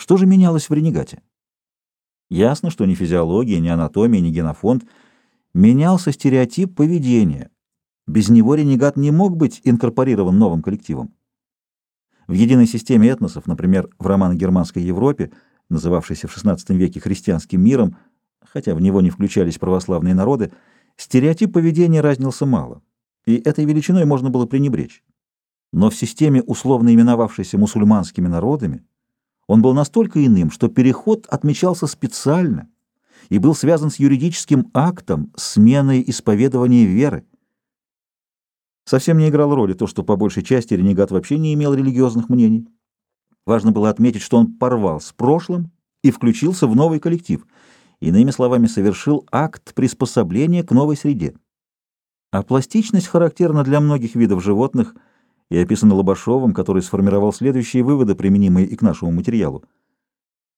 Что же менялось в ренегате? Ясно, что ни физиология, ни анатомия, ни генофонд. Менялся стереотип поведения. Без него ренегат не мог быть инкорпорирован новым коллективом. В единой системе этносов, например, в романо-германской Европе, называвшейся в XVI веке христианским миром, хотя в него не включались православные народы, стереотип поведения разнился мало, и этой величиной можно было пренебречь. Но в системе, условно именовавшейся мусульманскими народами, он был настолько иным, что переход отмечался специально и был связан с юридическим актом сменой исповедования веры. Совсем не играло роли то, что по большей части ренегат вообще не имел религиозных мнений. Важно было отметить, что он порвал с прошлым и включился в новый коллектив, иными словами, совершил акт приспособления к новой среде. А пластичность характерна для многих видов животных – и описано Лобашовым, который сформировал следующие выводы, применимые и к нашему материалу.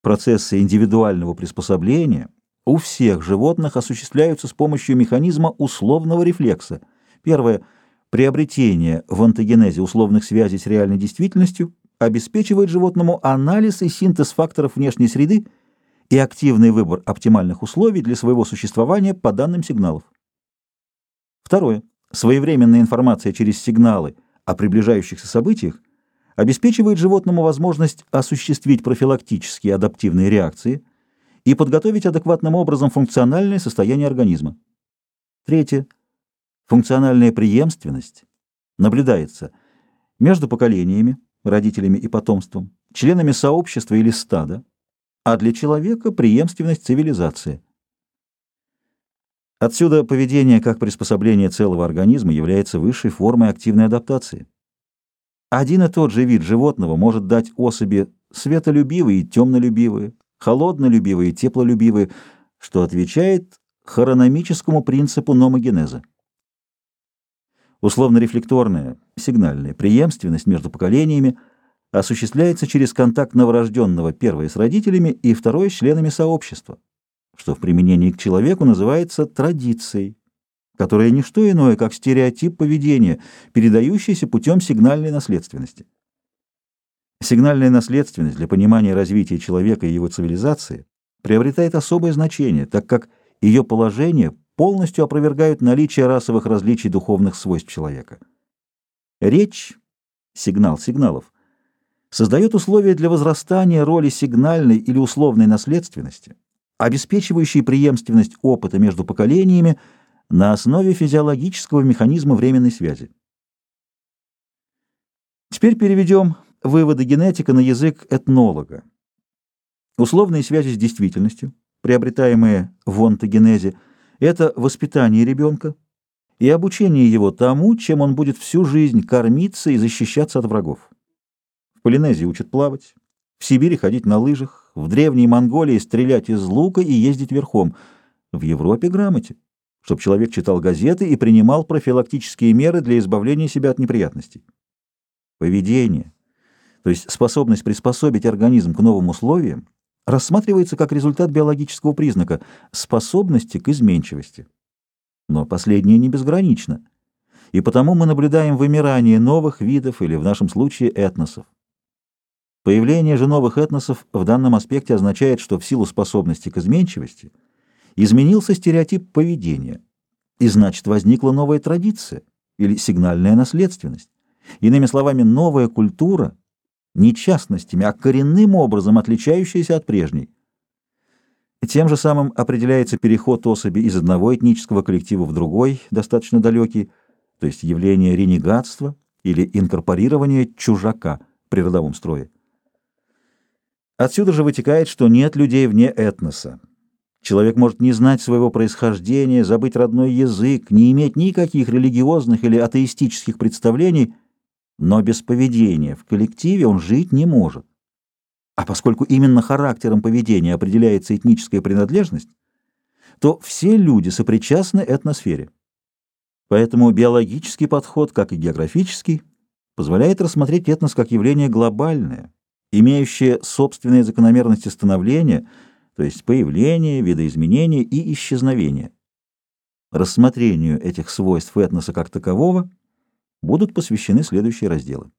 Процессы индивидуального приспособления у всех животных осуществляются с помощью механизма условного рефлекса. Первое. Приобретение в антогенезе условных связей с реальной действительностью обеспечивает животному анализ и синтез факторов внешней среды и активный выбор оптимальных условий для своего существования по данным сигналов. Второе. Своевременная информация через сигналы – о приближающихся событиях обеспечивает животному возможность осуществить профилактические адаптивные реакции и подготовить адекватным образом функциональное состояние организма. Третье. Функциональная преемственность наблюдается между поколениями, родителями и потомством, членами сообщества или стада, а для человека преемственность цивилизации. Отсюда поведение как приспособление целого организма является высшей формой активной адаптации. Один и тот же вид животного может дать особи светолюбивые и темнолюбивые, холоднолюбивые и теплолюбивые, что отвечает хрономическому принципу номогенеза. Условно-рефлекторная, сигнальная преемственность между поколениями осуществляется через контакт новорожденного первое с родителями и второе с членами сообщества что в применении к человеку называется традицией, которая не что иное, как стереотип поведения, передающийся путем сигнальной наследственности. Сигнальная наследственность для понимания развития человека и его цивилизации приобретает особое значение, так как ее положение полностью опровергают наличие расовых различий духовных свойств человека. Речь, сигнал сигналов, создает условия для возрастания роли сигнальной или условной наследственности, обеспечивающий преемственность опыта между поколениями на основе физиологического механизма временной связи. Теперь переведем выводы генетика на язык этнолога. Условные связи с действительностью, приобретаемые в онтогенезе, это воспитание ребенка и обучение его тому, чем он будет всю жизнь кормиться и защищаться от врагов. В Полинезии учат плавать, в Сибири ходить на лыжах, в Древней Монголии стрелять из лука и ездить верхом, в Европе грамоте, чтобы человек читал газеты и принимал профилактические меры для избавления себя от неприятностей. Поведение, то есть способность приспособить организм к новым условиям, рассматривается как результат биологического признака способности к изменчивости. Но последнее не безгранично, и потому мы наблюдаем вымирание новых видов или, в нашем случае, этносов. Появление же новых этносов в данном аспекте означает, что в силу способности к изменчивости изменился стереотип поведения, и значит возникла новая традиция или сигнальная наследственность. Иными словами, новая культура, не частностями, а коренным образом отличающаяся от прежней. Тем же самым определяется переход особи из одного этнического коллектива в другой, достаточно далекий, то есть явление ренегатства или инкорпорирование чужака при родовом строе. Отсюда же вытекает, что нет людей вне этноса. Человек может не знать своего происхождения, забыть родной язык, не иметь никаких религиозных или атеистических представлений, но без поведения в коллективе он жить не может. А поскольку именно характером поведения определяется этническая принадлежность, то все люди сопричастны этносфере. Поэтому биологический подход, как и географический, позволяет рассмотреть этнос как явление глобальное, имеющие собственные закономерности становления, то есть появления, видоизменения и исчезновения. Рассмотрению этих свойств этноса как такового будут посвящены следующие разделы.